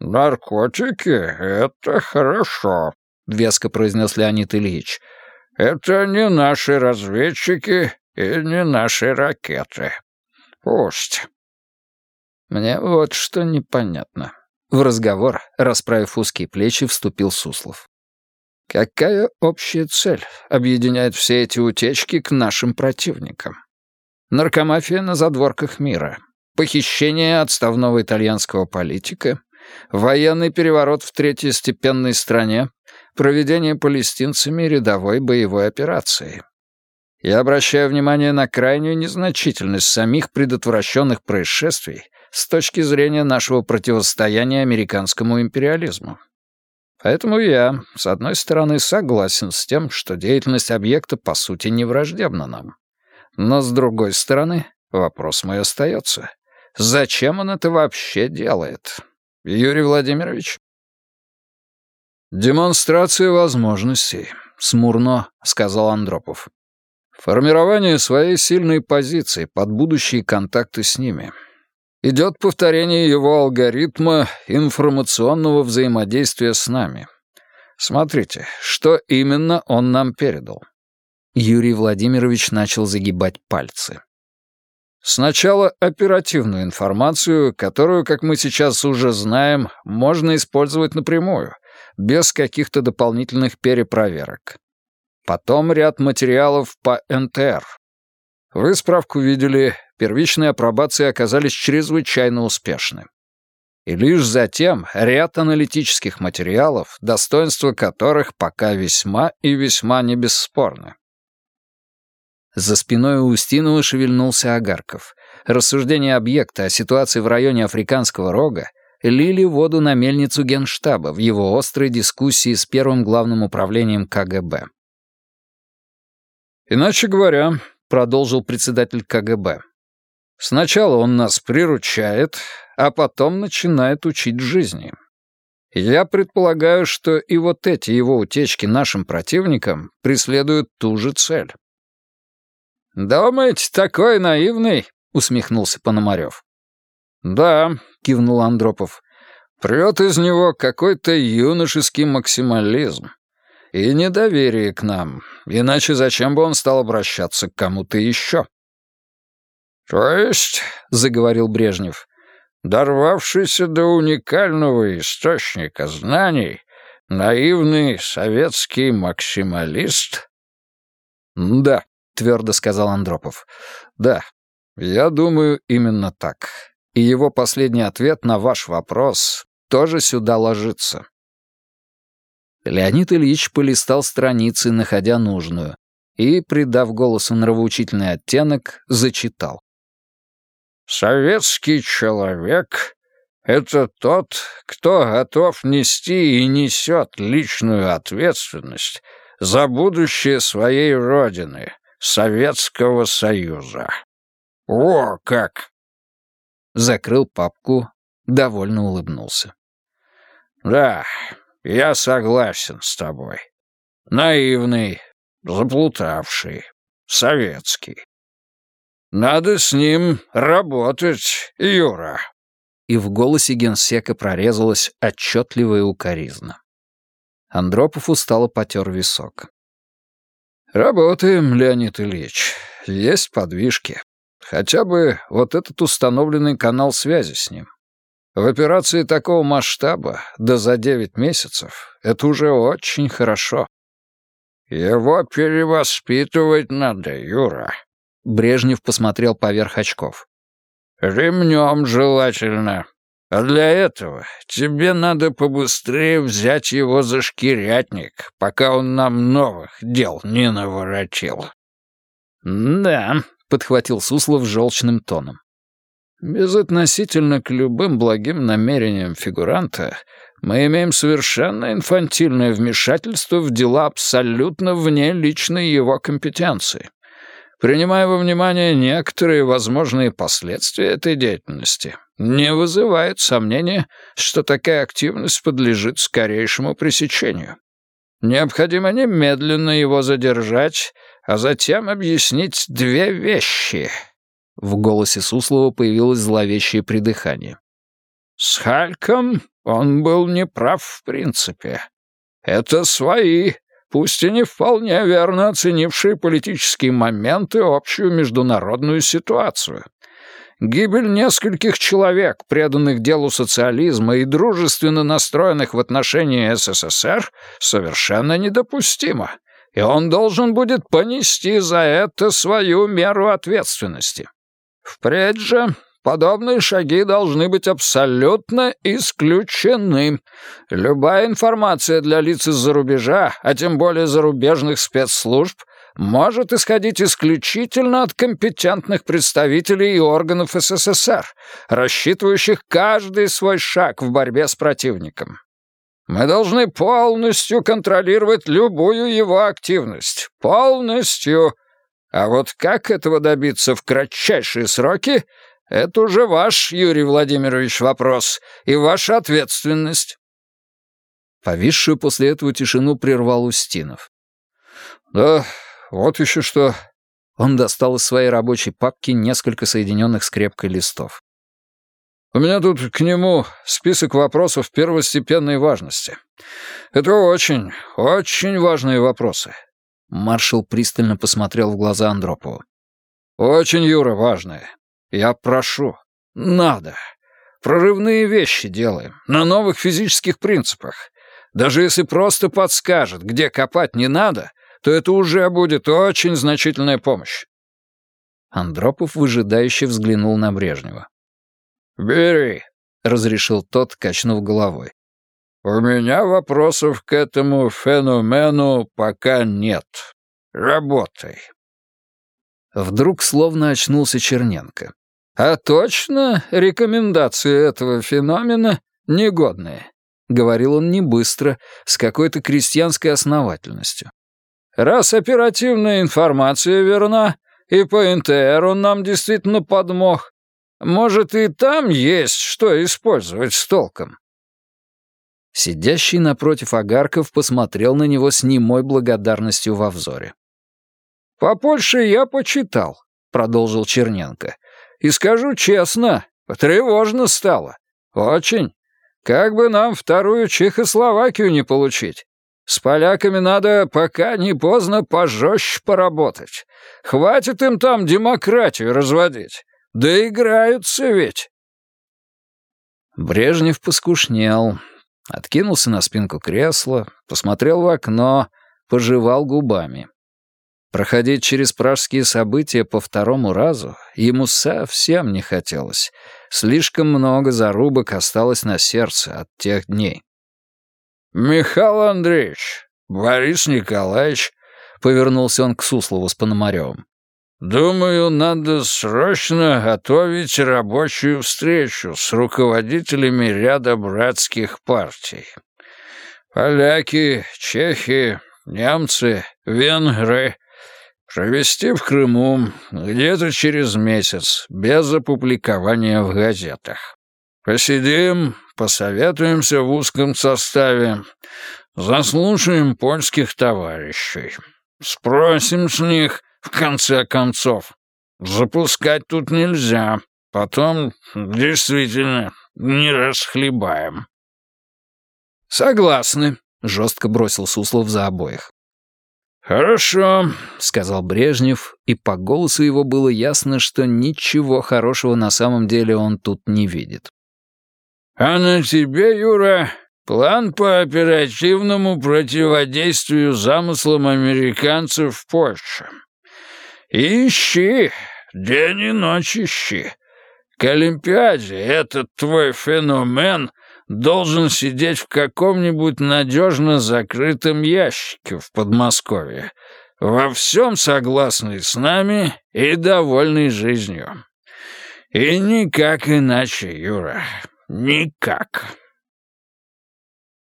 «Наркотики — это хорошо», — веско произнес Леонид Ильич. «Это не наши разведчики и не наши ракеты. Пусть». Мне вот что непонятно. В разговор, расправив узкие плечи, вступил Суслов. Какая общая цель объединяет все эти утечки к нашим противникам? Наркомафия на задворках мира, похищение отставного итальянского политика, военный переворот в третьестепенной стране, проведение палестинцами рядовой боевой операции. Я обращаю внимание на крайнюю незначительность самих предотвращенных происшествий с точки зрения нашего противостояния американскому империализму. Поэтому я, с одной стороны, согласен с тем, что деятельность объекта по сути не враждебна нам. Но с другой стороны, вопрос мой остается. Зачем он это вообще делает? Юрий Владимирович? «Демонстрация возможностей», — смурно сказал Андропов. «Формирование своей сильной позиции под будущие контакты с ними. Идет повторение его алгоритма информационного взаимодействия с нами. Смотрите, что именно он нам передал». Юрий Владимирович начал загибать пальцы. Сначала оперативную информацию, которую, как мы сейчас уже знаем, можно использовать напрямую, без каких-то дополнительных перепроверок. Потом ряд материалов по НТР. Вы справку видели, первичные апробации оказались чрезвычайно успешны. И лишь затем ряд аналитических материалов, достоинства которых пока весьма и весьма не бесспорны. За спиной у Устинова шевельнулся Агарков. Рассуждения объекта о ситуации в районе Африканского рога лили воду на мельницу Генштаба в его острой дискуссии с первым главным управлением КГБ. «Иначе говоря», — продолжил председатель КГБ, «сначала он нас приручает, а потом начинает учить жизни. Я предполагаю, что и вот эти его утечки нашим противникам преследуют ту же цель. «Думаете, такой наивный?» — усмехнулся Пономарев. «Да», — кивнул Андропов. «Прет из него какой-то юношеский максимализм и недоверие к нам, иначе зачем бы он стал обращаться к кому-то еще?» «То есть», — заговорил Брежнев, «дорвавшийся до уникального источника знаний, наивный советский максималист?» «Да», твердо сказал Андропов. «Да, я думаю именно так. И его последний ответ на ваш вопрос тоже сюда ложится». Леонид Ильич полистал страницы, находя нужную, и, придав голосу нравоучительный оттенок, зачитал. «Советский человек — это тот, кто готов нести и несет личную ответственность за будущее своей Родины, Советского Союза. О, как!» Закрыл папку, довольно улыбнулся. «Да, я согласен с тобой. Наивный, заплутавший, советский. Надо с ним работать, Юра». И в голосе генсека прорезалась отчетливая укоризна. Андропов устало потер висок. «Работаем, Леонид Ильич. Есть подвижки. Хотя бы вот этот установленный канал связи с ним. В операции такого масштаба, да за девять месяцев, это уже очень хорошо». «Его перевоспитывать надо, Юра», — Брежнев посмотрел поверх очков. «Ремнем желательно. А для этого тебе надо побыстрее взять его за шкирятник, пока он нам новых дел не наворотил». «Да», — подхватил Суслов желчным тоном. «Безотносительно к любым благим намерениям фигуранта, мы имеем совершенно инфантильное вмешательство в дела абсолютно вне личной его компетенции. Принимая во внимание некоторые возможные последствия этой деятельности, не вызывает сомнения, что такая активность подлежит скорейшему пресечению. Необходимо немедленно его задержать, а затем объяснить две вещи. В голосе Суслова появилось зловещее придыхание. С Хальком он был неправ в принципе. Это свои, пусть и не вполне верно оценившие политические моменты общую международную ситуацию. Гибель нескольких человек, преданных делу социализма и дружественно настроенных в отношении СССР, совершенно недопустима, и он должен будет понести за это свою меру ответственности. Впредь же подобные шаги должны быть абсолютно исключены. Любая информация для лиц из-за рубежа, а тем более зарубежных спецслужб, может исходить исключительно от компетентных представителей и органов СССР, рассчитывающих каждый свой шаг в борьбе с противником. Мы должны полностью контролировать любую его активность. Полностью. А вот как этого добиться в кратчайшие сроки, это уже ваш, Юрий Владимирович, вопрос и ваша ответственность. Повисшую после этого тишину прервал Устинов. «Да, вот еще что». Он достал из своей рабочей папки несколько соединенных скрепкой листов. «У меня тут к нему список вопросов первостепенной важности. Это очень, очень важные вопросы». Маршал пристально посмотрел в глаза Андропову. «Очень, Юра, важные. Я прошу. Надо. Прорывные вещи делаем, на новых физических принципах. Даже если просто подскажет, где копать не надо, то это уже будет очень значительная помощь. Андропов выжидающе взглянул на Брежнева. «Бери», — разрешил тот, качнув головой. «У меня вопросов к этому феномену пока нет. Работай». Вдруг словно очнулся Черненко. «А точно рекомендации этого феномена негодные», — говорил он не быстро, с какой-то крестьянской основательностью. Раз оперативная информация верна, и по НТР он нам действительно подмог, может, и там есть что использовать с толком. Сидящий напротив Агарков посмотрел на него с немой благодарностью во взоре. «По Польше я почитал», — продолжил Черненко. «И скажу честно, тревожно стало. Очень. Как бы нам вторую Чехословакию не получить. С поляками надо, пока не поздно, пожестче поработать. Хватит им там демократию разводить. Да играются ведь. Брежнев поскушнел, откинулся на спинку кресла, посмотрел в окно, пожевал губами. Проходить через пражские события по второму разу ему совсем не хотелось. Слишком много зарубок осталось на сердце от тех дней. «Михаил Андреевич, Борис Николаевич», — повернулся он к Суслову с Пономаревым. «Думаю, надо срочно готовить рабочую встречу с руководителями ряда братских партий. Поляки, чехи, немцы, венгры. Провести в Крыму где-то через месяц, без опубликования в газетах. Посидим, посоветуемся в узком составе, заслушаем польских товарищей, спросим с них, в конце концов. Запускать тут нельзя, потом действительно не расхлебаем». «Согласны», — жестко бросил Суслов за обоих. «Хорошо», — сказал Брежнев, и по голосу его было ясно, что ничего хорошего на самом деле он тут не видит. «А на тебе, Юра, план по оперативному противодействию замыслам американцев в Польше. Ищи, день и ночь ищи. К Олимпиаде этот твой феномен должен сидеть в каком-нибудь надежно закрытом ящике в Подмосковье, во всем согласный с нами и довольный жизнью. И никак иначе, Юра. Никак.